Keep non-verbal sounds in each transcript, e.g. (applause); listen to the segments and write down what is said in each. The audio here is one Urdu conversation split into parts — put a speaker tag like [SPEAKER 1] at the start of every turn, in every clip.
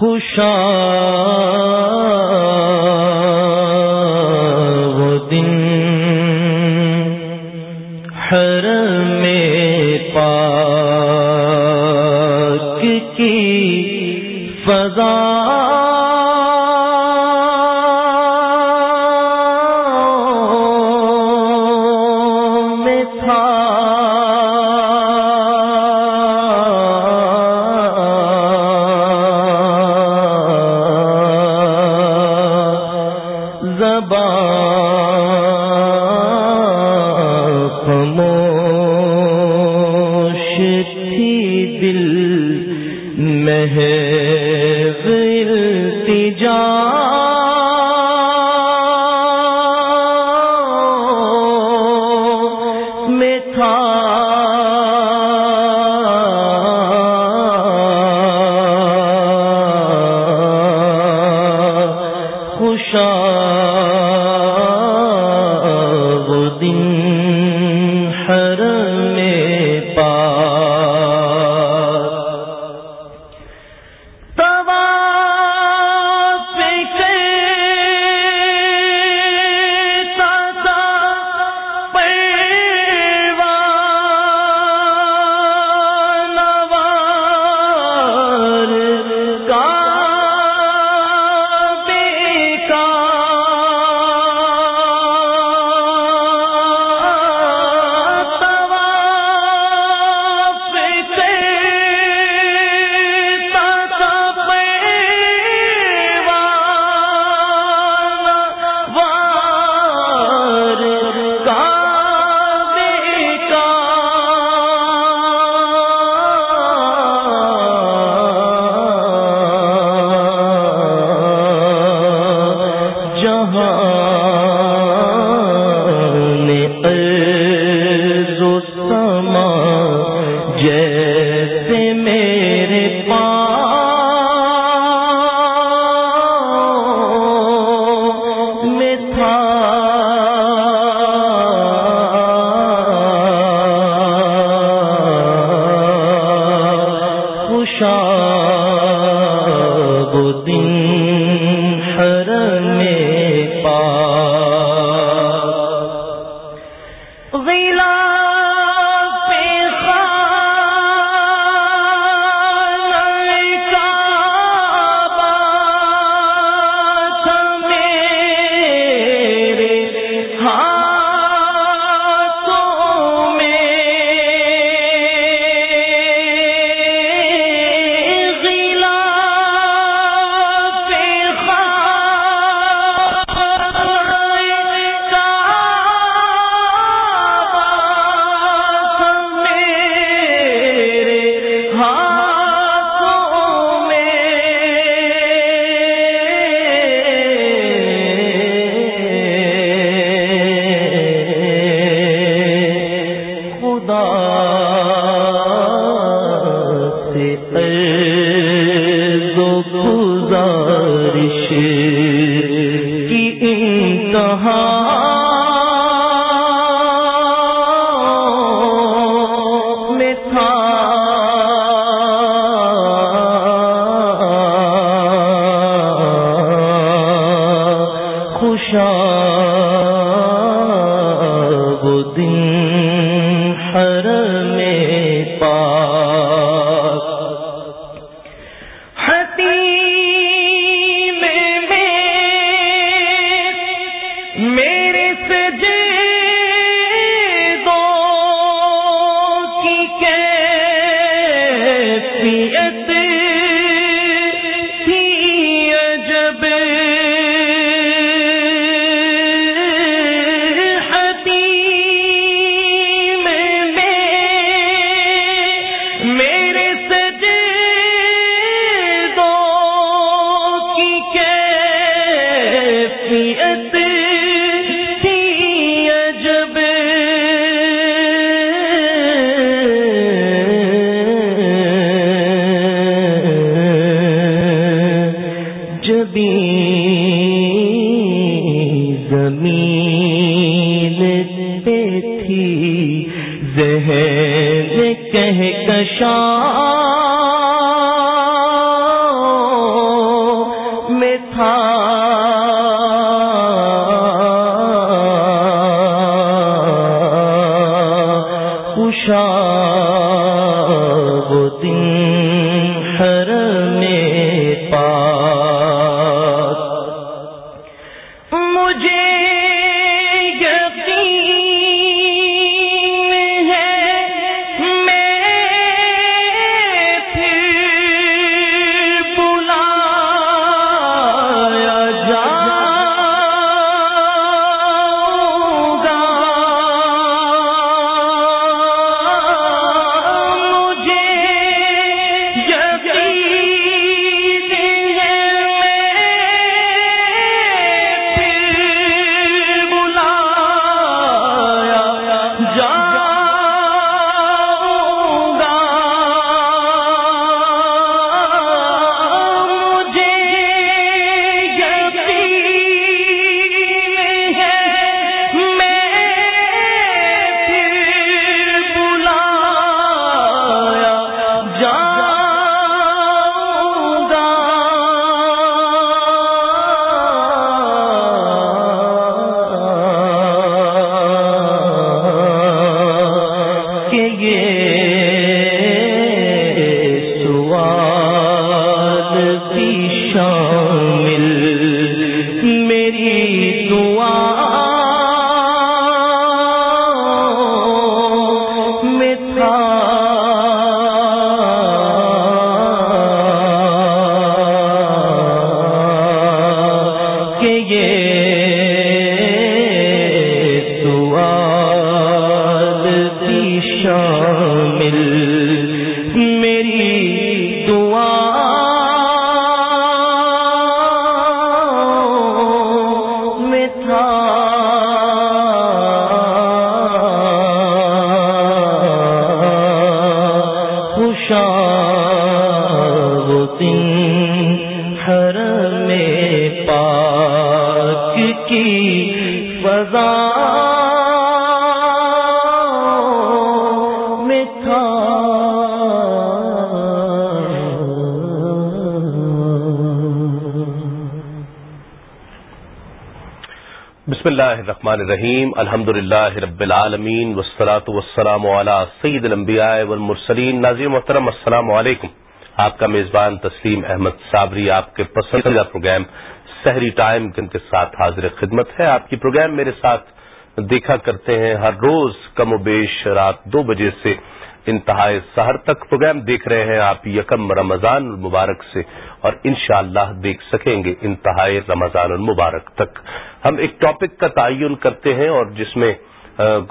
[SPEAKER 1] خوشا شاہ جہاں
[SPEAKER 2] اللہ الرحمن الرحیم الحمد للہ رب العالمین وسلاۃ وسلام علی سعید المبیا والمرسلین ناظر محترم السلام علیکم آپ کا میزبان تسلیم احمد صابری آپ کے پسندیدہ پروگرام سحری ٹائم کے ساتھ حاضر خدمت ہے آپ کی پروگرام میرے ساتھ دیکھا کرتے ہیں ہر روز کم و بیش رات دو بجے سے انتہائی سہر تک پروگرام دیکھ رہے ہیں آپ یکم رمضان المبارک سے اور انشاءاللہ اللہ دیکھ سکیں گے انتہائی رمضان المبارک تک۔ ہم ایک ٹاپک کا تعین کرتے ہیں اور جس میں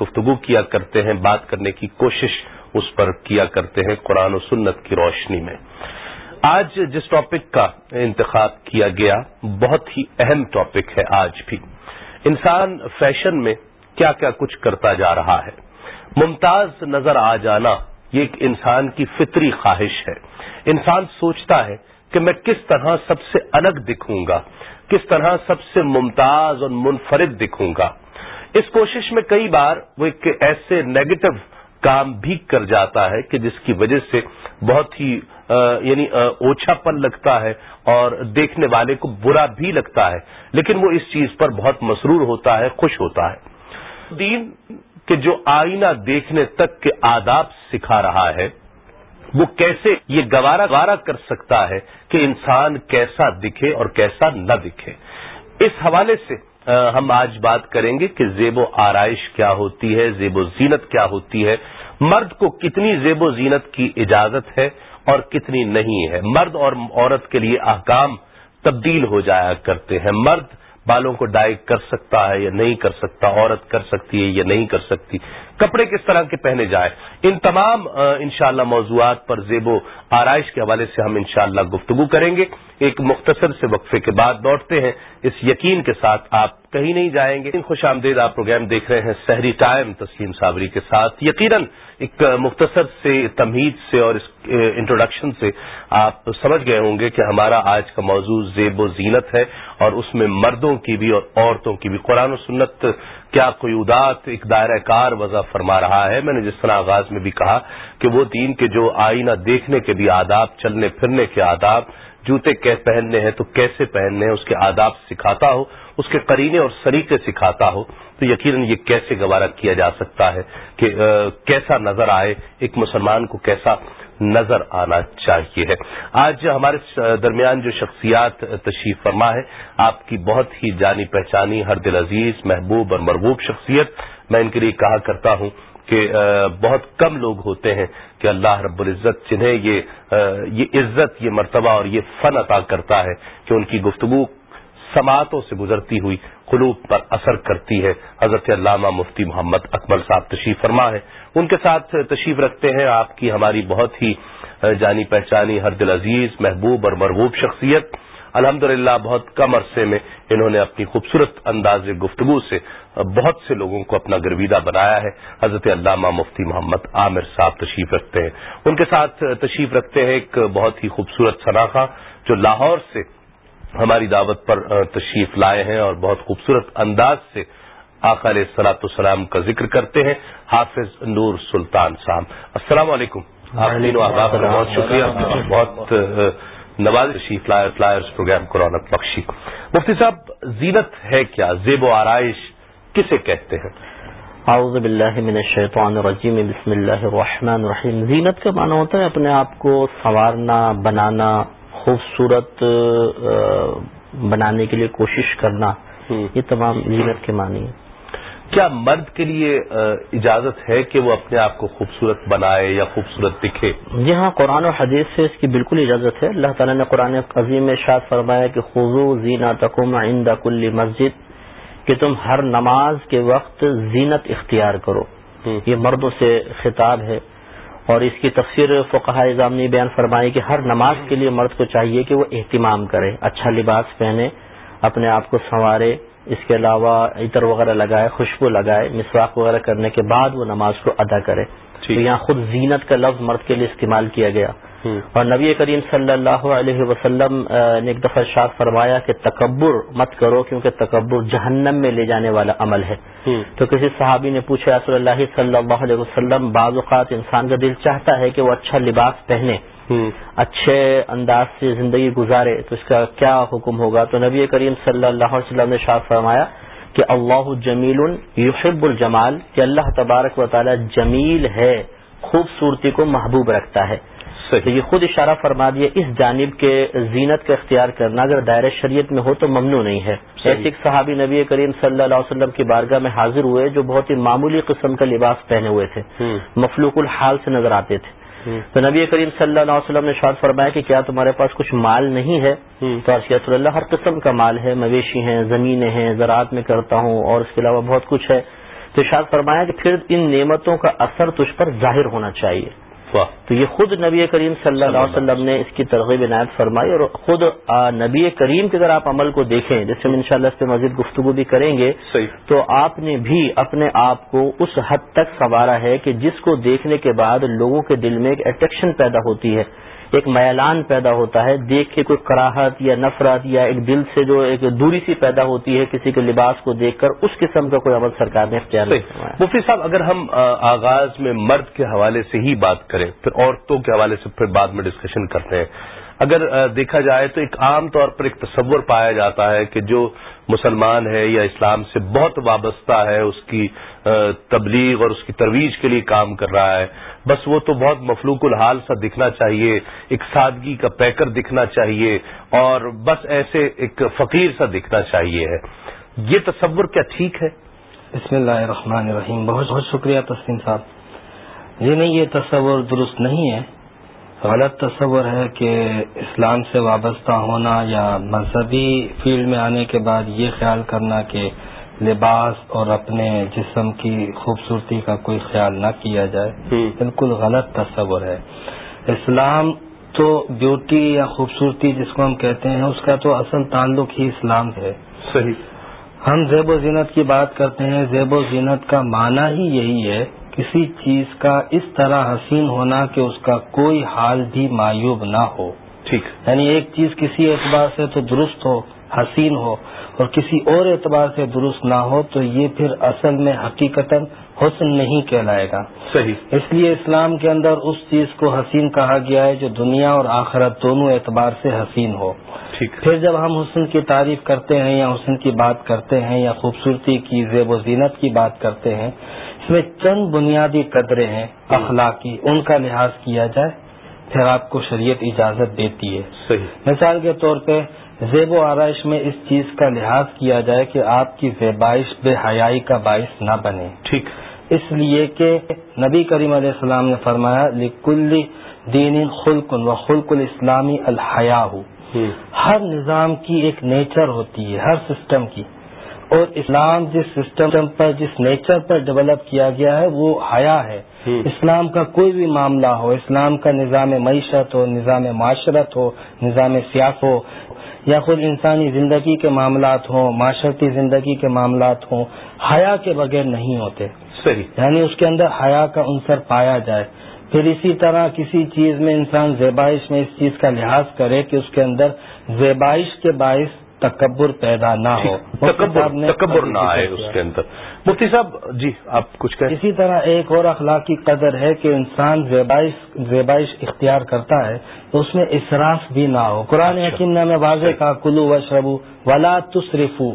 [SPEAKER 2] گفتگو کیا کرتے ہیں، بات کرنے کی کوشش اس پر کیا کرتے ہیں قرآن و سنت کی روشنی میں۔ آج جس ٹاپک کا انتخاب کیا گیا، بہت ہی اہم ٹاپک ہے آج بھی۔ انسان فیشن میں کیا کیا کچھ کرتا جا رہا ہے۔ ممتاز نظر آ جانا یہ ایک انسان کی فطری خواہش ہے۔ انسان سوچتا ہے کہ میں کس طرح سب سے الگ دکھوں گا، کس طرح سب سے ممتاز اور منفرد دکھوں گا۔ اس کوشش میں کئی بار وہ ایک ایسے نیگیٹو کام بھی کر جاتا ہے کہ جس کی وجہ سے بہت ہی یعنی اوچھا پن لگتا ہے اور دیکھنے والے کو برا بھی لگتا ہے، لیکن وہ اس چیز پر بہت مسرور ہوتا ہے، خوش ہوتا ہے۔ دین کہ جو آئینہ دیکھنے تک کے آداب سکھا رہا ہے، وہ کیسے یہ گوارا گوارا کر سکتا ہے کہ انسان کیسا دکھے اور کیسا نہ دکھے۔ اس حوالے سے ہم آج بات کریں گے کہ زیب و آرائش کیا ہوتی ہے، زیب و زینت کیا ہوتی ہے۔ مرد کو کتنی زیب و زینت کی اجازت ہے اور کتنی نہیں ہے۔ مرد اور عورت کے لیے احکام تبدیل ہو جایا کرتے ہیں۔ مرد بالوں کو ڈائی کر سکتا ہے یا نہیں کر سکتا، عورت کر سکتی ہے یا نہیں کر سکتی۔ کپڑے کس طرح کے پہنے جائیں؟ ان تمام انشاءاللہ موضوعات پر زیب و آرائش کے حوالے سے ہم انشاءاللہ گفتگو کریں گے۔ ایک مختصر سے وقفے کے بعد لوٹتے ہیں۔ اس یقین کے ساتھ آپ کہیں نہیں جائیں گے۔ خوش آمدید، آپ پروگرام دیکھ رہے ہیں سحری ٹائم تسلیم صابری کے ساتھ۔ یقیناً ایک مختصر سے تمہید سے اور اس انٹروڈکشن سے آپ سمجھ گئے ہوں گے کہ ہمارا آج کا موضوع زیب و زینت ہے اور اس میں مردوں کی بھی اور عورتوں کی بھی قرآن و سنت کیا قیودات ایک دائرہ کار وضع فرما رہا ہے؟ میں نے جس طرح آغاز میں بھی کہا کہ وہ دین کے جو آئینہ دیکھنے کے بھی آداب، چلنے پھرنے کے آداب، جوتے پہننے ہیں، تو کیسے پہننے ہیں، اس کے آداب سکھاتا ہو اس کے قرینے اور سریقے سکھاتا ہو، تو یقیناً یہ کیسے گوارا کیا جا سکتا ہے کہ کیسا نظر آئے، ایک مسلمان کو کیسا نظر آنا چاہیے ہے۔ آج ہمارے درمیان جو شخصیات تشریف فرما ہے، آپ کی بہت ہی جانی پہچانی، ہر دل عزیز، محبوب اور مربوب شخصیت، میں ان کے لیے کہا کرتا ہوں کہ بہت کم لوگ ہوتے ہیں کہ اللہ رب العزت جنہیں یہ عزت، یہ مرتبہ اور یہ فن عطا کرتا ہے کہ ان کی گفتگو سماعتوں سے گزرتی ہوئی قلوب پر اثر کرتی ہے۔ حضرت علامہ مفتی محمد اکبر صاحب تشریف فرما ہے۔ ان کے ساتھ تشریف رکھتے ہیں۔ آپ کی ہماری بہت ہی جانی پہچانی ہر دل عزیز، محبوب اور مربوب شخصیت۔ الحمد بہت کم عرصے میں انہوں نے اپنی خوبصورت انداز گفتگو سے بہت سے لوگوں کو اپنا گرویدہ بنایا ہے۔ حضرت علامہ مفتی محمد عامر صاحب تشریف رکھتے ہیں۔ ان کے ساتھ تشریف رکھتے ہیں ایک بہت ہی خوبصورت شناخہ جو لاہور سے ہماری دعوت پر تشریف لائے ہیں اور بہت خوبصورت انداز سے آخر سلاۃ السلام کا ذکر کرتے ہیں حافظ نور سلطان صاحب۔ السلام علیکم۔ آپ احباب کا بہت شکریہ۔ بہت نواز تشریف فلائرز پروگرام کو رونق بخشی۔ مفتی صاحب زینت ہے کیا؟ زیب و آرائش کسے کہتے ہیں؟
[SPEAKER 3] اعوذ باللہ من الشیطان الرجیم۔ بسم اللہ الرحمن الرحیم۔ زینت کا معنی ہوتا ہے اپنے آپ کو سنوارنا بنانا خوبصورت بنانے کے لیے کوشش کرنا یہ تمام زینت کے معنی ہیں۔
[SPEAKER 2] کیا مرد کے لیے اجازت ہے کہ وہ اپنے آپ کو خوبصورت بنائے یا خوبصورت دکھے؟
[SPEAKER 3] جی ہاں قرآن و حدیث سے اس کی بالکل اجازت ہے۔ اللہ تعالیٰ نے قرآن عظیم میں شاد فرمایا کہ خضو زینہ تکم عند کل مسجد کہ تم ہر نماز کے وقت زینت اختیار کرو۔ یہ مردوں سے خطاب ہے۔ اور اس کی تفسیر فقہ اظام نے بیان فرمائی کہ ہر نماز کے لیے مرد کو چاہیے کہ وہ اہتمام کرے اچھا لباس پہنے اپنے آپ کو سنوارے اس کے علاوہ عطر وغیرہ لگائے خوشبو لگائے مسواک وغیرہ کرنے کے بعد وہ نماز کو ادا کرے۔ تو یہاں خود زینت کا لفظ مرد کے لیے استعمال کیا گیا۔ اور نبی کریم صلی اللہ علیہ وسلم نے ایک دفعہ شاد فرمایا کہ تکبر مت کرو کیونکہ تکبر جہنم میں لے جانے والا عمل ہے۔ تو کسی صحابی نے پوچھا رسول اللہ صلی اللہ علیہ وسلم بعض اوقات انسان کا دل چاہتا ہے کہ وہ اچھا لباس پہنے۔ اچھے انداز سے زندگی گزارے تو اس کا کیا حکم ہوگا؟ تو نبی کریم صلی اللہ علیہ وسلم نے شاد فرمایا کہ اللہ جمیل یحب الجمال کہ اللہ تبارک و تعالی جمیل ہے خوبصورتی کو محبوب رکھتا ہے۔ تو یہ خود اشارہ فرما دیا اس جانب کے زینت کا اختیار کرنا اگر دائر شریعت میں ہو تو ممنوع نہیں ہے۔ ایسے ایک صحابی نبی کریم صلی اللہ علیہ وسلم کی بارگاہ میں حاضر ہوئے جو بہت ہی معمولی قسم کا لباس پہنے ہوئے تھے۔ مفلوق الحال سے نظر آتے تھے۔ تو نبی کریم صلی اللہ علیہ وسلم نے شاد فرمایا کہ کیا تمہارے پاس کچھ مال نہیں ہے؟ تو رسول اللہ ہر قسم کا مال ہے مویشی ہیں زمینیں ہیں زراعت میں کرتا ہوں اور اس کے علاوہ بہت کچھ ہے۔ تو شاد فرمایا کہ پھر ان نعمتوں کا اثر تجھ پر ظاہر ہونا چاہیے۔ تو یہ خود نبی کریم صلی اللہ علیہ وسلم نے اس کی ترغیب عنایت فرمائی اور خود نبی کریم کے اگر آپ عمل کو دیکھیں جس میں انشاءاللہ اس پہ مزید گفتگو بھی کریں گے تو آپ نے بھی اپنے آپ کو اس حد تک سنوارا ہے کہ جس کو دیکھنے کے بعد لوگوں کے دل میں ایک اٹریکشن پیدا ہوتی ہے۔ ایک میلان پیدا ہوتا ہے دیکھ کے کوئی کراہت یا نفرت یا ایک دل سے جو ایک دوری سی پیدا ہوتی ہے کسی کے لباس کو دیکھ کر اس قسم کا کوئی عمل سرکار نے اختیار
[SPEAKER 2] مفتی صاحب اگر ہم آغاز میں مرد کے حوالے سے ہی بات کریں پھر عورتوں کے حوالے سے پھر بعد میں ڈسکشن کرتے ہیں۔ اگر دیکھا جائے تو ایک عام طور پر ایک تصور پایا جاتا ہے کہ جو مسلمان ہے یا اسلام سے بہت وابستہ ہے، اس کی تبلیغ اور اس کی ترویج کے لیے کام کر رہا ہے۔ بس وہ تو بہت مفلوق الحال سا دکھنا چاہیے، ایک سادگی کا پیکر دکھنا چاہیے اور بس ایسے ایک فقیر سا دکھنا چاہیے ہے۔ یہ تصور کیا ٹھیک ہے؟
[SPEAKER 4] بسم اللہ الرحمن الرحیم۔ بہت بہت شکریہ تسلیم صاحب۔ جی نہیں، یہ تصور درست نہیں ہے۔ غلط تصور ہے کہ اسلام سے وابستہ ہونا یا مذہبی فیلڈ میں آنے کے بعد یہ خیال کرنا کہ لباس اور اپنے جسم کی خوبصورتی کا کوئی خیال نہ کیا جائے بالکل غلط تصور ہے۔ اسلام تو بیوٹی یا خوبصورتی جس کو ہم کہتے ہیں اس کا تو اصل تعلق ہی اسلام ہے۔
[SPEAKER 2] صحیح۔
[SPEAKER 4] ہم زیب و زینت کی بات کرتے ہیں زیب و زینت کا معنی ہی یہی ہے کسی چیز کا اس طرح حسین ہونا کہ اس کا کوئی حال بھی معیوب نہ ہو۔
[SPEAKER 2] ٹھیک۔
[SPEAKER 4] یعنی ایک چیز کسی اعتبار سے تو درست ہو حسین ہو اور کسی اور اعتبار سے درست نہ ہو تو یہ پھر اصل میں حقیقت حسن نہیں کہلائے گا۔
[SPEAKER 2] صحیح۔
[SPEAKER 4] اس لیے اسلام کے اندر اس چیز کو حسین کہا گیا ہے جو دنیا اور آخرت دونوں اعتبار سے حسین ہو۔ پھر جب ہم حسن کی تعریف کرتے ہیں یا حسن کی بات کرتے ہیں یا خوبصورتی کی زیب و زینت کی بات کرتے ہیں اس میں چند بنیادی قدرے ہیں اخلاقی ان کا لحاظ کیا جائے پھر آپ کو شریعت اجازت دیتی ہے۔
[SPEAKER 2] صحیح۔
[SPEAKER 4] مثال کے طور پہ زیب و آرائش میں اس چیز کا لحاظ کیا جائے کہ آپ کی زیبائش بے حیائی کا باعث نہ بنے۔
[SPEAKER 2] ٹھیک۔
[SPEAKER 4] اس لیے کہ نبی کریم علیہ السلام نے فرمایا لکل دین خلق و خلق الاسلامی الحیا ہر نظام کی ایک نیچر ہوتی ہے ہر سسٹم کی۔ اور اسلام جس سسٹم پر جس نیچر پر ڈیولپ کیا گیا ہے وہ حیا ہے۔ اسلام کا کوئی بھی معاملہ ہو اسلام کا نظام معیشت ہو نظام معاشرت ہو نظام سیاست ہو یا خود انسانی زندگی کے معاملات ہوں معاشرتی زندگی کے معاملات ہوں حیا کے بغیر نہیں ہوتے۔
[SPEAKER 2] صحیح۔
[SPEAKER 4] یعنی اس کے اندر حیا کا عنصر پایا جائے۔ پھر اسی طرح کسی چیز میں انسان زیبائش میں اس چیز کا لحاظ کرے کہ اس کے اندر زیبائش کے باعث تکبر پیدا نہ ہو۔
[SPEAKER 2] تکبر نہ آئے اس کے اندر۔ مفتی صاحب جی آپ کچھ کہیں۔
[SPEAKER 4] اسی طرح ایک اور اخلاقی قدر ہے کہ انسان زیبائش زیبائش اختیار کرتا ہے تو اس میں اسراف بھی نہ ہو۔ قرآن
[SPEAKER 2] اچھا۔
[SPEAKER 4] یقین میں واضح کا کلو و شربو ولا تصرفو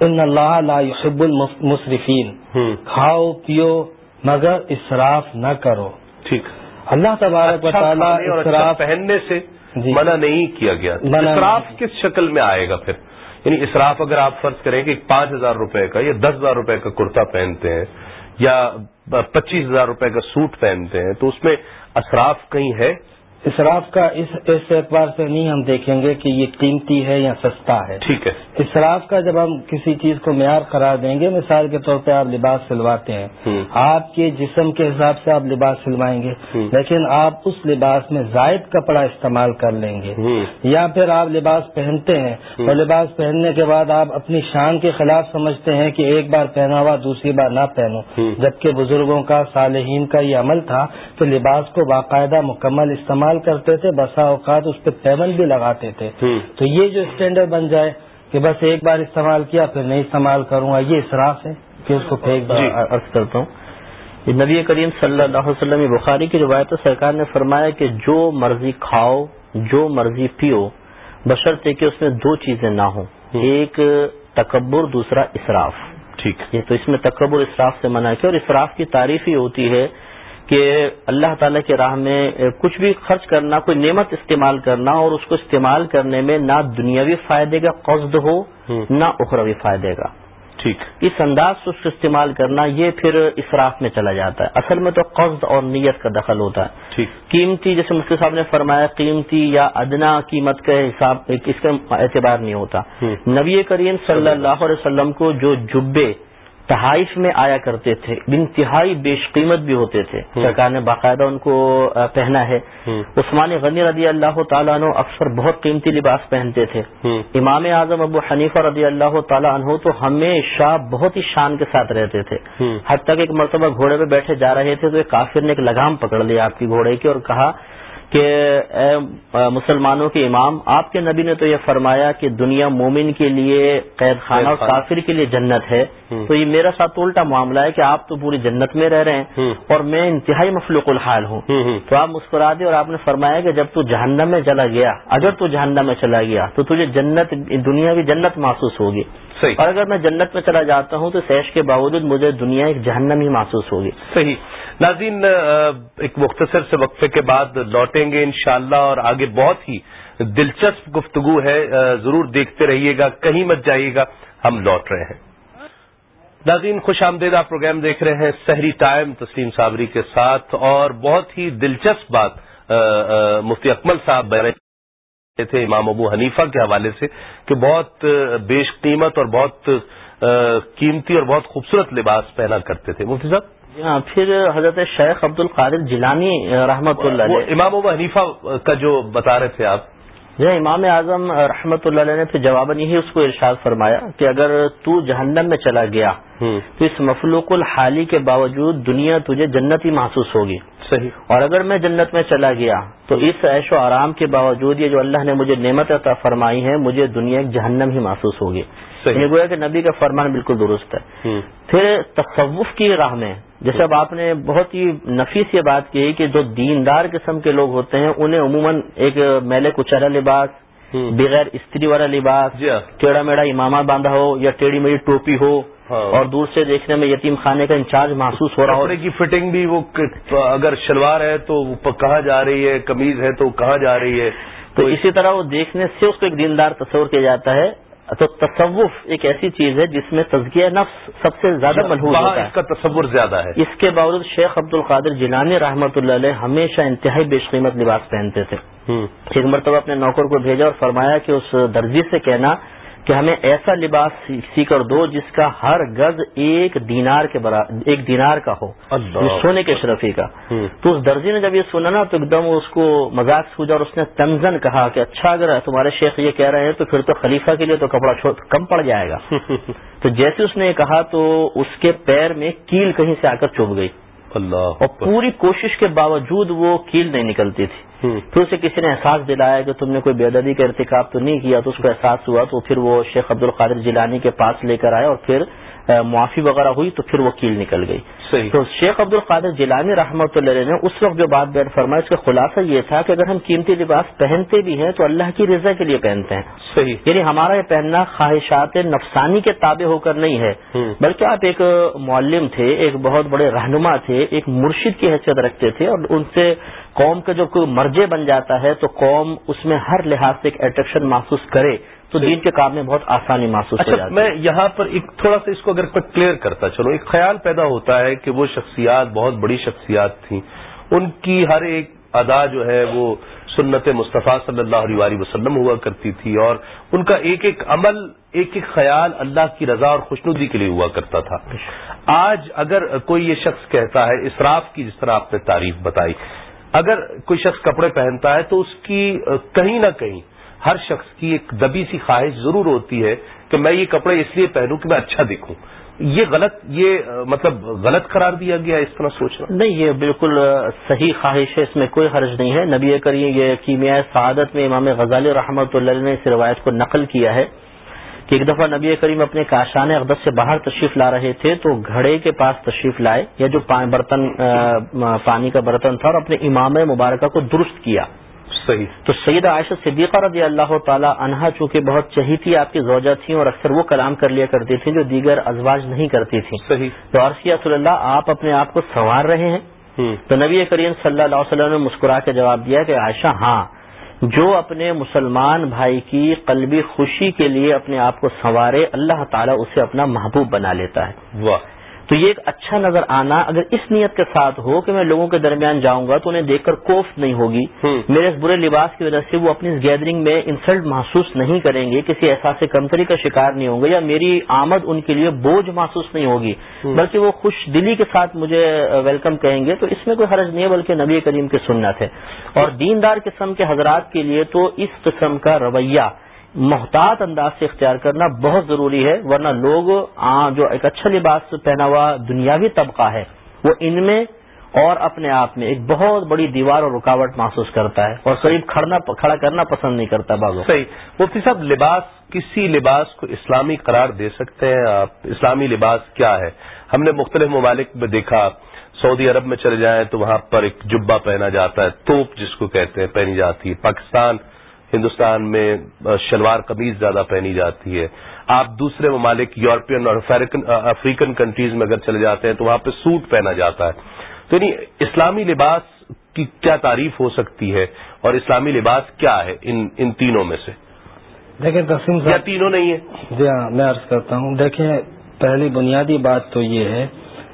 [SPEAKER 4] ان اللہ لا يحب المصرفین کھاؤ پیو مگر اسراف نہ کرو۔
[SPEAKER 2] ٹھیک۔
[SPEAKER 4] اللہ تبارک و
[SPEAKER 2] اچھا
[SPEAKER 4] تعالیٰ
[SPEAKER 2] اچھا
[SPEAKER 4] اسراف
[SPEAKER 2] پہننے سے۔ منع نہیں کیا گیا. اسراف۔ کس شکل میں آئے گا پھر؟ یعنی اسراف اگر آپ فرض کریں کہ پانچ ہزار روپے کا یا دس ہزار روپے کا کرتا پہنتے ہیں یا پچیس ہزار روپے کا سوٹ پہنتے ہیں تو اس میں اسراف کہیں ہے؟
[SPEAKER 4] اسراف کا اس اس اعتبار سے نہیں ہم دیکھیں گے کہ یہ قیمتی ہے یا سستا ہے
[SPEAKER 2] ٹھیک ہے
[SPEAKER 4] اسراف کا جب ہم کسی چیز کو معیار قرار دیں گے مثال کے طور پہ آپ لباس سلواتے ہیں۔ آپ کے جسم کے حساب سے آپ لباس سلوائیں گے۔ لیکن آپ اس لباس میں زائد کپڑا استعمال کر لیں گے۔ یا پھر آپ لباس پہنتے ہیں اور لباس پہننے کے بعد آپ اپنی شان کے خلاف سمجھتے ہیں کہ ایک بار پہنا ہوا دوسری بار نہ پہنو۔ جبکہ بزرگوں کا صالحین کا یہ عمل تھا کہ لباس کو باقاعدہ مکمل استعمال کرتے تھے بسا اوقات اس پہ پیمنٹ بھی لگاتے تھے۔ تو یہ جو اسٹینڈرڈ بن جائے کہ بس ایک بار استعمال کیا پھر نہیں استعمال کروں گا یہ اسراف ہے کہ اس کو پھینک
[SPEAKER 3] جی عرض کرتا ہوں۔ نبی کریم صلی اللہ علیہ وسلم بخاری کی روایت سرکار نے فرمایا کہ جو مرضی کھاؤ جو مرضی پیو بشرطے کہ اس میں دو چیزیں نہ ہوں۔ ایک تکبر دوسرا اسراف
[SPEAKER 2] ٹھیک۔
[SPEAKER 3] یہ تو اس میں تکبر اسراف سے منع کیا اور اسراف کی تعریف ہی ہوتی ہے کہ اللہ تعالی کی راہ میں کچھ بھی خرچ کرنا کوئی نعمت استعمال کرنا اور اس کو استعمال کرنے میں نہ دنیاوی فائدے کا قصد ہو۔ نہ اخروی فائدے کا۔
[SPEAKER 2] ٹھیک۔
[SPEAKER 3] اس انداز سے اس کو استعمال کرنا یہ پھر اسراف میں چلا جاتا ہے۔ اصل میں تو قصد اور نیت کا دخل ہوتا ہے۔
[SPEAKER 2] ٹھیک۔
[SPEAKER 3] قیمتی جیسے مفتی صاحب نے فرمایا قیمتی یا ادنا قیمت کا حساب اس کا اعتبار نہیں ہوتا۔ نبی کریم صلی اللہ علیہ وسلم کو جو جبے تحائف میں آیا کرتے تھے انتہائی بیش قیمت بھی ہوتے تھے۔ سرکار نے باقاعدہ ان کو پہنا ہے۔ عثمان غنی رضی اللہ تعالیٰ عنہ اکثر بہت قیمتی لباس پہنتے تھے۔ امام اعظم ابو حنیفہ رضی اللہ تعالیٰ عنہ تو ہمیشہ بہت ہی شان کے ساتھ رہتے تھے۔ حتیٰ کہ ایک مرتبہ گھوڑے پہ بیٹھے جا رہے تھے تو ایک کافر نے ایک لگام پکڑ لیا آپ کی گھوڑے کی اور کہا کہ اے مسلمانوں کے امام آپ کے نبی نے تو یہ فرمایا کہ دنیا مومن کے لیے قید خانہ اور۔ کافر کے لیے جنت ہے۔ تو یہ میرا ساتھ الٹا معاملہ ہے کہ آپ تو پوری جنت میں رہ رہے ہیں۔ اور میں انتہائی مفلوق الحال ہوں۔ تو آپ مسکرا دے اور آپ نے فرمایا کہ جب تو جہنم میں چلا گیا اگر تو جہنم میں چلا گیا تو تجھے جنت دنیا کی جنت محسوس ہوگی اور اگر میں جنت میں چلا جاتا ہوں تو سیش کے باوجود مجھے دنیا ایک جہنم ہی محسوس ہوگی
[SPEAKER 2] صحیح ناظرین ایک مختصر سے وقفے کے بعد لوٹیں گے انشاءاللہ اور آگے بہت ہی دلچسپ گفتگو ہے۔ ضرور دیکھتے رہیے گا، کہیں مت جائیے گا، ہم لوٹ رہے ہیں۔ ناظرین، خوش آمدید، آپ پروگرام دیکھ رہے ہیں سحری ٹائم، تسلیم صابری کے ساتھ اور بہت ہی دلچسپ بات مفتی اکمل صاحب بیان تھے امام ابو حنیفہ کے حوالے سے کہ بہت بیش قیمت اور بہت قیمتی اور بہت خوبصورت لباس پہنا کرتے تھے۔ مفتی صاحب؟
[SPEAKER 3] ہاں پھر حضرت شیخ عبد القادر جیلانی رحمت اللہ علیہ۔
[SPEAKER 2] امام ابو حنیفہ کا جو بتا رہے تھے آپ؟
[SPEAKER 3] جی امام اعظم رحمت اللہ علیہ نے پھر جواباً یہی اس کو ارشاد فرمایا کہ اگر تو جہنم میں چلا گیا تو اس مفلوق الحالی کے باوجود دنیا تجھے جنت ہی محسوس ہوگی۔
[SPEAKER 2] صحیح۔
[SPEAKER 3] اور اگر میں جنت میں چلا گیا تو اس عیش و آرام کے باوجود یہ جو اللہ نے مجھے نعمت عطا فرمائی ہے مجھے دنیا ایک جہنم ہی محسوس ہوگی۔ یہ گویا کہ نبی کا فرمان بالکل درست ہے. پھر تصوف کی راہ میں جیسے اب آپ نے بہت ہی نفیس یہ بات کی کہ جو دیندار قسم کے لوگ ہوتے ہیں انہیں عموماً ایک میلے کچارا لباس۔ بغیر استری والا لباس
[SPEAKER 2] جی ہاں.
[SPEAKER 3] ٹیڑھا میڑا امامہ باندھا ہو یا ٹیڑھی میڑی ٹوپی ہو
[SPEAKER 2] ہاں۔
[SPEAKER 3] اور دور سے دیکھنے میں یتیم خانے کا انچارج محسوس ہو رہا ہو۔
[SPEAKER 2] کی فٹنگ بھی وہ اگر شلوار ہے تو کہاں جا رہی ہے قمیض ہے تو کہاں جا رہی ہے؟
[SPEAKER 3] تو اسی طرح وہ دیکھنے سے اس کو ایک دیندار تصور کیا جاتا ہے تو تصوف ایک ایسی چیز ہے جس میں تزکیہ نفس سب سے زیادہ ملحوظ ہوتا
[SPEAKER 2] اس
[SPEAKER 3] ہے
[SPEAKER 2] کا تصور زیادہ ہے۔
[SPEAKER 3] اس کے باوجود شیخ عبد القادر جیلانی رحمۃ اللہ علیہ ہمیشہ انتہائی بیش قیمت لباس پہنتے تھے۔ ایک مرتبہ اپنے نوکر کو بھیجا اور فرمایا کہ اس درجی سے کہنا کہ ہمیں ایسا لباس سی- کر دو جس کا ہر گز ایک دینار کے برا ایک دینار کا ہو سونے کے اشرفی کا۔ تو اس درجی نے جب یہ سنا نا تو ایک دم اس کو مذاق سوجا اور اس نے تنزن کہا کہ اچھا اگر تمہارے شیخ یہ کہہ رہے ہیں تو پھر تو خلیفہ کے لیے تو کپڑا کم پڑ جائے گا۔ (laughs) تو جیسے اس نے کہا تو اس کے پیر میں کیل کہیں سے آ کر چوب گئی۔
[SPEAKER 2] اللہ
[SPEAKER 3] اور پوری کوشش کے باوجود وہ کیل نہیں نکلتی تھی۔ پھر اسے کسی نے احساس دلایا کہ تم نے کوئی بے ادبی کا ارتکاب تو نہیں کیا تو اس کو احساس ہوا تو پھر وہ شیخ عبد القادر جیلانی کے پاس لے کر آئے اور پھر معافی وغیرہ ہوئی تو پھر وہ کیل نکل گئی۔
[SPEAKER 2] صحیح۔
[SPEAKER 3] تو شیخ عبد القادر جیلانی رحمۃ اللہ علیہ نے اس وقت جو بات بیان فرمایا اس کا خلاصہ یہ تھا کہ اگر ہم قیمتی لباس پہنتے بھی ہیں تو اللہ کی رضا کے لیے پہنتے ہیں۔
[SPEAKER 2] صحیح۔
[SPEAKER 3] یعنی ہمارا یہ پہننا خواہشات نفسانی کے تابع ہو کر نہیں ہے۔ بلکہ آپ ایک معلم تھے ایک بہت بڑے رہنما تھے ایک مرشد کی حیثیت رکھتے تھے اور ان سے قوم کا جب کوئی مرجے بن جاتا ہے تو قوم اس میں ہر لحاظ سے ایک اٹریکشن محسوس کرے۔ تو دین کے کام میں بہت آسانی محسوس
[SPEAKER 2] اچھا میں یہاں پر ایک تھوڑا سا اس کو اگر کلیئر کرتا چلو ایک خیال پیدا ہوتا ہے کہ وہ شخصیات بہت بڑی شخصیات تھیں۔ ان کی ہر ایک ادا جو ہے وہ سنت مصطفیٰ صلی اللہ علیہ وسلم ہوا کرتی تھی اور ان کا ایک ایک عمل ایک ایک خیال اللہ کی رضا اور خوشنودی کے لیے ہوا کرتا تھا۔ آج اگر کوئی یہ شخص کہتا ہے اسراف کی جس طرح آپ نے تعریف بتائی اگر کوئی شخص کپڑے پہنتا ہے تو اس کی کہیں نہ کہیں ہر شخص کی ایک دبی سی خواہش ضرور ہوتی ہے کہ میں یہ کپڑے اس لیے پہنوں کہ میں اچھا دکھوں۔ یہ غلط، یہ مطلب غلط قرار دیا گیا اس طرح سوچنا۔
[SPEAKER 3] نہیں، یہ بالکل صحیح خواہش ہے، اس میں کوئی حرج نہیں ہے۔ نبی کریم یہ کیمیا سعادت میں امام غزالی رحمۃ اللہ نے اس روایت کو نقل کیا ہے کہ ایک دفعہ نبی کریم اپنے کاشان اقدس سے باہر تشریف لا رہے تھے تو گھڑے کے پاس تشریف لائے یا جو برتن پانی کا برتن تھا اور اپنے امام مبارکہ کو درست کیا۔
[SPEAKER 2] صحیح.
[SPEAKER 3] تو سید عائشہ صدیقہ رضی اللہ تعالی عنہا چونکہ بہت چہیتی آپ کی زوجہ تھیں اور اکثر وہ کلام کر لیا کرتی تھیں جو دیگر ازواج نہیں کرتی تھیں.
[SPEAKER 2] صحیح.
[SPEAKER 3] تو عرصیہ صلی اللہ آپ اپنے آپ کو سنوار رہے ہیں؟ تو نبی کریم صلی اللہ علیہ وسلم نے مسکرا کے جواب دیا کہ عائشہ ہاں جو اپنے مسلمان بھائی کی قلبی خوشی کے لیے اپنے آپ کو سنوارے اللہ تعالیٰ اسے اپنا محبوب بنا لیتا ہے۔
[SPEAKER 2] واہ.
[SPEAKER 3] تو یہ ایک اچھا نظر آنا اگر اس نیت کے ساتھ ہو کہ میں لوگوں کے درمیان جاؤں گا تو انہیں دیکھ کر کوف نہیں ہوگی۔ میرے اس برے لباس کی وجہ سے وہ اپنی اس گیدرنگ میں انسلٹ محسوس نہیں کریں گے کسی احساس کمتری کا شکار نہیں ہوں گے یا میری آمد ان کے لیے بوجھ محسوس نہیں ہوگی۔ بلکہ وہ خوش دلی کے ساتھ مجھے ویلکم کہیں گے تو اس میں کوئی حرج نہیں ہے بلکہ نبی کریم کی سنت ہے۔ اور دیندار قسم کے حضرات کے لیے تو اس قسم کا رویہ محتاط انداز سے اختیار کرنا بہت ضروری ہے، ورنہ لوگ جو ایک اچھا لباس پہنا ہوا دنیاوی طبقہ ہے، وہ ان میں اور اپنے آپ میں ایک بہت بڑی دیوار اور رکاوٹ محسوس کرتا ہے اور قریب کھڑا کرنا پسند نہیں کرتا بابو
[SPEAKER 2] صحیح۔ مفتی صاحب، لباس کسی لباس کو اسلامی قرار دے سکتے ہیں؟ آپ، اسلامی لباس کیا ہے؟ ہم نے مختلف ممالک میں دیکھا، سعودی عرب میں چلے جائیں تو وہاں پر ایک جبہ پہنا جاتا ہے، توپ جس کو کہتے ہیں، پہنی جاتی ہے، پاکستان ہندوستان میں شلوار قمیض زیادہ پہنی جاتی ہے۔ آپ دوسرے ممالک یورپین اور افریقن کنٹریز میں اگر چلے جاتے ہیں تو وہاں پہ سوٹ پہنا جاتا ہے۔ تو یعنی اسلامی لباس کی کیا تعریف ہو سکتی ہے اور اسلامی لباس کیا ہے ان ان تینوں میں سے؟
[SPEAKER 4] دیکھیں تسیم
[SPEAKER 2] یا تینوں نہیں ہے
[SPEAKER 4] جی ہاں میں عرض کرتا ہوں۔ دیکھیں پہلی بنیادی بات تو یہ ہے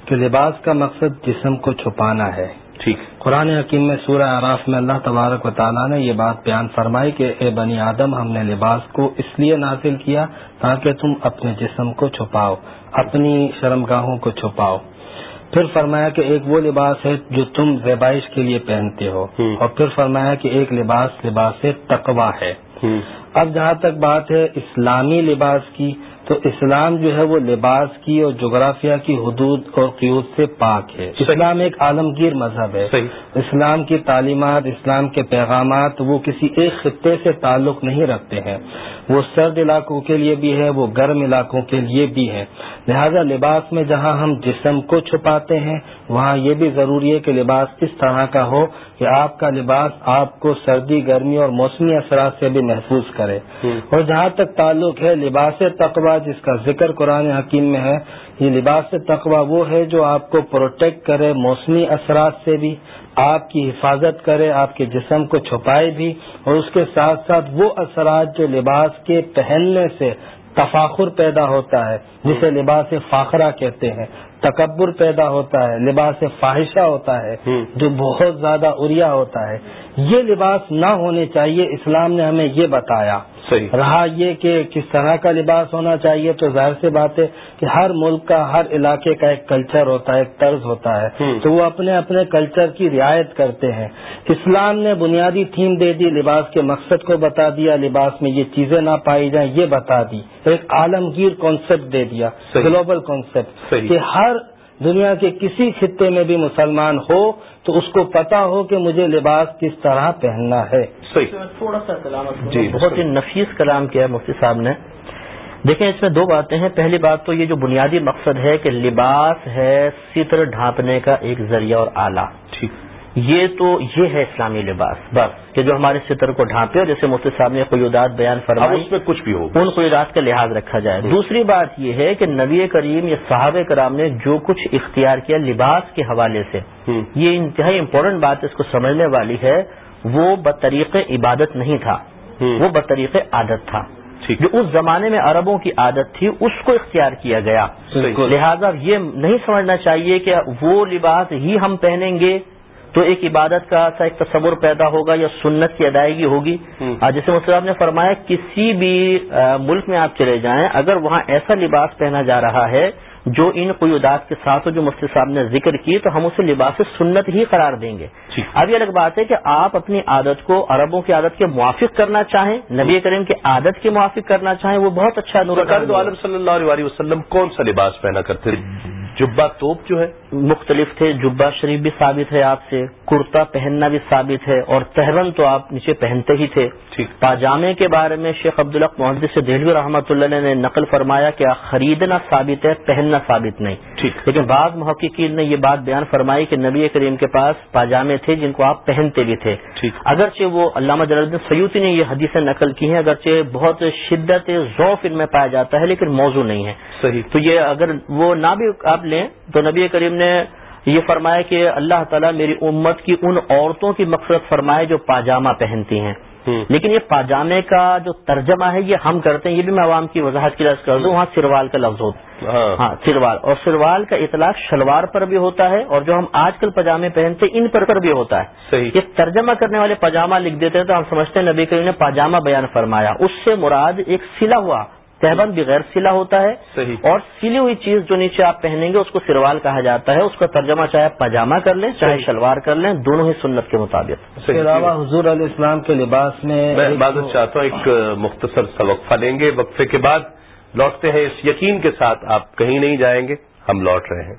[SPEAKER 4] کہ لباس کا مقصد جسم کو چھپانا ہے۔
[SPEAKER 2] ٹھیک۔
[SPEAKER 4] قرآن حکیم میں سورہ آراف میں اللہ تبارک و تعالیٰ نے یہ بات بیان فرمائی کہ اے بنی آدم ہم نے لباس کو اس لیے نازل کیا تاکہ تم اپنے جسم کو چھپاؤ اپنی شرم گاہوں کو چھپاؤ۔ پھر فرمایا کہ ایک وہ لباس ہے جو تم زیبائش کے لیے پہنتے ہو۔ اور پھر فرمایا کہ ایک لباس لباس تقوا ہے۔ اب جہاں تک بات ہے اسلامی لباس کی تو اسلام جو ہے وہ لباس کی اور جغرافیہ کی حدود اور قیود سے پاک ہے. اسلام ایک عالمگیر مذہب ہے. اسلام کی تعلیمات اسلام کے پیغامات وہ کسی ایک خطے سے تعلق نہیں رکھتے ہیں. وہ سرد علاقوں کے لیے بھی ہے وہ گرم علاقوں کے لیے بھی ہے۔ لہذا لباس میں جہاں ہم جسم کو چھپاتے ہیں وہاں یہ بھی ضروری ہے کہ لباس اس طرح کا ہو کہ آپ کا لباس آپ کو سردی گرمی اور موسمی اثرات سے بھی محفوظ کرے۔ اور جہاں تک تعلق ہے لباس تقوا جس کا ذکر قرآن حکیم میں ہے یہ لباس تقوا وہ ہے جو آپ کو پروٹیکٹ کرے موسمی اثرات سے بھی۔ آپ کی حفاظت کرے آپ کے جسم کو چھپائے بھی اور اس کے ساتھ ساتھ وہ اثرات جو لباس کے پہننے سے تفاخر پیدا ہوتا ہے جسے لباس فاخرہ کہتے ہیں تکبر پیدا ہوتا ہے لباس فاحشہ ہوتا ہے جو بہت زیادہ اریا ہوتا ہے۔ یہ لباس نہ ہونے چاہیے اسلام نے ہمیں یہ بتایا۔
[SPEAKER 2] صحیح.
[SPEAKER 4] رہا یہ کہ کس طرح کا لباس ہونا چاہیے تو ظاہر سی بات ہے کہ ہر ملک کا ہر علاقے کا ایک کلچر ہوتا ہے ایک طرز ہوتا ہے۔ تو وہ اپنے اپنے کلچر کی رعایت کرتے ہیں۔ اسلام نے بنیادی تھیم دے دی لباس کے مقصد کو بتا دیا لباس میں یہ چیزیں نہ پائی جائیں یہ بتا دی۔ ایک عالمگیر کانسیپٹ دے دیا گلوبل کانسیپٹ کہ ہر دنیا کے کسی خطے میں بھی مسلمان ہو تو اس کو پتا ہو کہ مجھے لباس کس طرح پہننا ہے۔
[SPEAKER 3] تھوڑا سا کلام جی بہت ہی نفیس کلام کیا مفتی صاحب نے۔ دیکھیں اس میں دو باتیں ہیں۔ پہلی بات تو یہ جو بنیادی مقصد ہے کہ لباس ہے ستر ڈھانپنے کا ایک ذریعہ اور آلہ۔
[SPEAKER 2] ٹھیک۔
[SPEAKER 3] یہ تو یہ ہے اسلامی لباس بس کہ جو ہمارے ستر کو ڈھانپے اور جیسے مفتی صاحب نے قیودات بیان فرمائی
[SPEAKER 2] اس میں کچھ بھی ہو
[SPEAKER 3] ان قیودات کا لحاظ رکھا جائے۔ دوسری بات یہ ہے کہ نبی کریم یا صحابہ کرام نے جو کچھ اختیار کیا لباس کے حوالے سے یہ انتہائی امپورٹنٹ بات اس کو سمجھنے والی ہے وہ بطریق عبادت نہیں تھا۔ وہ بطریق عادت تھا۔ جو اس زمانے میں عربوں کی عادت تھی اس کو اختیار کیا گیا۔ لہذا یہ نہیں سمجھنا چاہیے کہ وہ لباس ہی ہم پہنیں گے۔ تو ایک عبادت کا سا ایک تصور پیدا ہوگا یا سنت کی ادائیگی ہوگی۔ جیسے مصرف نے فرمایا کسی بھی ملک میں آپ چلے جائیں اگر وہاں ایسا لباس پہنا جا رہا ہے جو ان قیودات کے ساتھ جو مفتی صاحب نے ذکر کی تو ہم اسے لباس سنت ہی قرار دیں گے۔
[SPEAKER 2] ٹھیک۔
[SPEAKER 3] اب یہ الگ بات ہے کہ آپ اپنی عادت کو عربوں کی عادت کے موافق کرنا چاہیں نبی کریم کی عادت کے موافق کرنا چاہیں وہ بہت اچھا نور
[SPEAKER 2] عالم صلی اللہ علیہ وسلم کون سا لباس پہنا کرتے تھے؟ جبا توپ جو ہے
[SPEAKER 3] مختلف تھے جبا شریف بھی ثابت ہے آپ سے کرتا پہننا بھی ثابت ہے اور تہرن تو آپ نیچے پہنتے ہی تھے۔ پاجامے کے بارے میں شیخ عبدالق محدث سے دہلوی رحمۃ اللہ نے نقل فرمایا کہ خریدنا ثابت ہے پہننا ثابت نہیں۔
[SPEAKER 2] ٹھیک۔
[SPEAKER 3] لیکن بعض محققین نے یہ بات بیان فرمائی کہ نبی کریم کے پاس پاجامے تھے جن کو آپ پہنتے بھی تھے۔ اگرچہ وہ علامہ جلال الدین سیوتی نے یہ حدیثیں نقل کی ہیں اگرچہ بہت شدت ذوف ان میں پایا جاتا ہے لیکن موضوع نہیں ہے۔
[SPEAKER 2] صحیح۔
[SPEAKER 3] تو یہ اگر وہ نہ بھی آپ لیں تو نبی کریم نے یہ فرمایا کہ اللہ تعالیٰ میری امت کی ان عورتوں کی مقصد فرمائے جو پاجامہ پہنتی ہیں۔ لیکن یہ پاجامے کا جو ترجمہ ہے یہ ہم کرتے ہیں یہ بھی میں عوام کی وضاحت کی رض کر دوں۔ وہاں سروال کا لفظ ہوتا
[SPEAKER 2] ہاں۔
[SPEAKER 3] ہاں سروال۔ اور سروال کا اطلاق شلوار پر بھی ہوتا ہے اور جو ہم آج کل پاجامے پہنتے ان پر پر بھی ہوتا ہے۔ یہ ترجمہ کرنے والے پاجامہ لکھ دیتے ہیں تو ہم سمجھتے ہیں نبی کریم نے پاجامہ بیان فرمایا۔ اس سے مراد ایک سلا ہوا۔ تہبند بغیر سلا ہوتا ہے
[SPEAKER 2] صحیح۔
[SPEAKER 3] اور سلی ہوئی چیز جو نیچے آپ پہنیں گے اس کو سروال کہا جاتا ہے اس کا ترجمہ چاہے پاجامہ کر لیں چاہے۔ شلوار کر لیں دونوں ہی سنت کے مطابق۔
[SPEAKER 4] اس کے علاوہ حضور علیہ السلام کے لباس میں
[SPEAKER 2] میں عبادت چاہتا ہوں ایک مختصر سا وقفہ لیں گے۔ وقفے کے بعد لوٹتے ہیں اس یقین کے ساتھ آپ کہیں نہیں جائیں گے ہم لوٹ رہے ہیں۔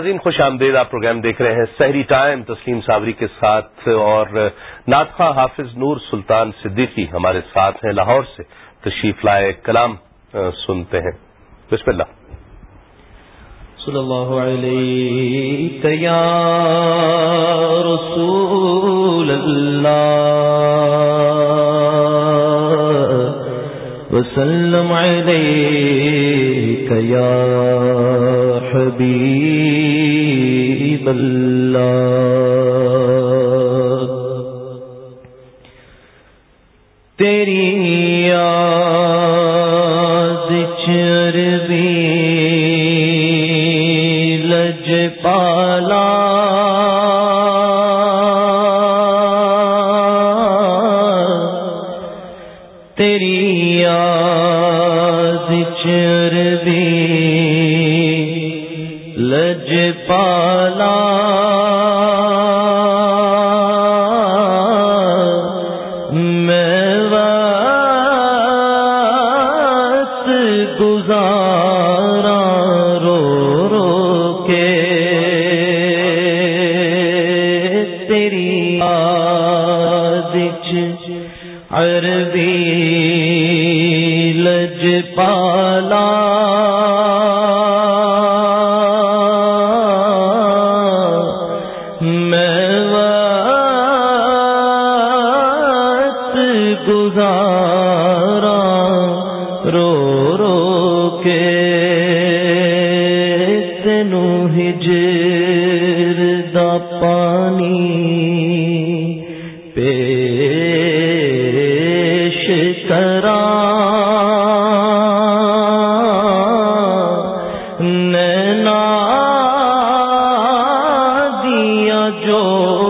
[SPEAKER 2] عظیم خوش آمدید آپ پروگرام دیکھ رہے ہیں سحری ٹائم تسلیم صابری کے ساتھ اور ناطخہ حافظ نور سلطان صدیقی ہمارے ساتھ ہیں لاہور سے تشریف لائے کلام۔ سنتے ہیں۔ بسم اللہ۔
[SPEAKER 1] صلی اللہ علیہ یا رسول اللہ، وسلم علیک یا حبیب اللہ۔ تیری یا یاد چربی لج پالا۔ تیری یاد چربی لج پالا۔ جو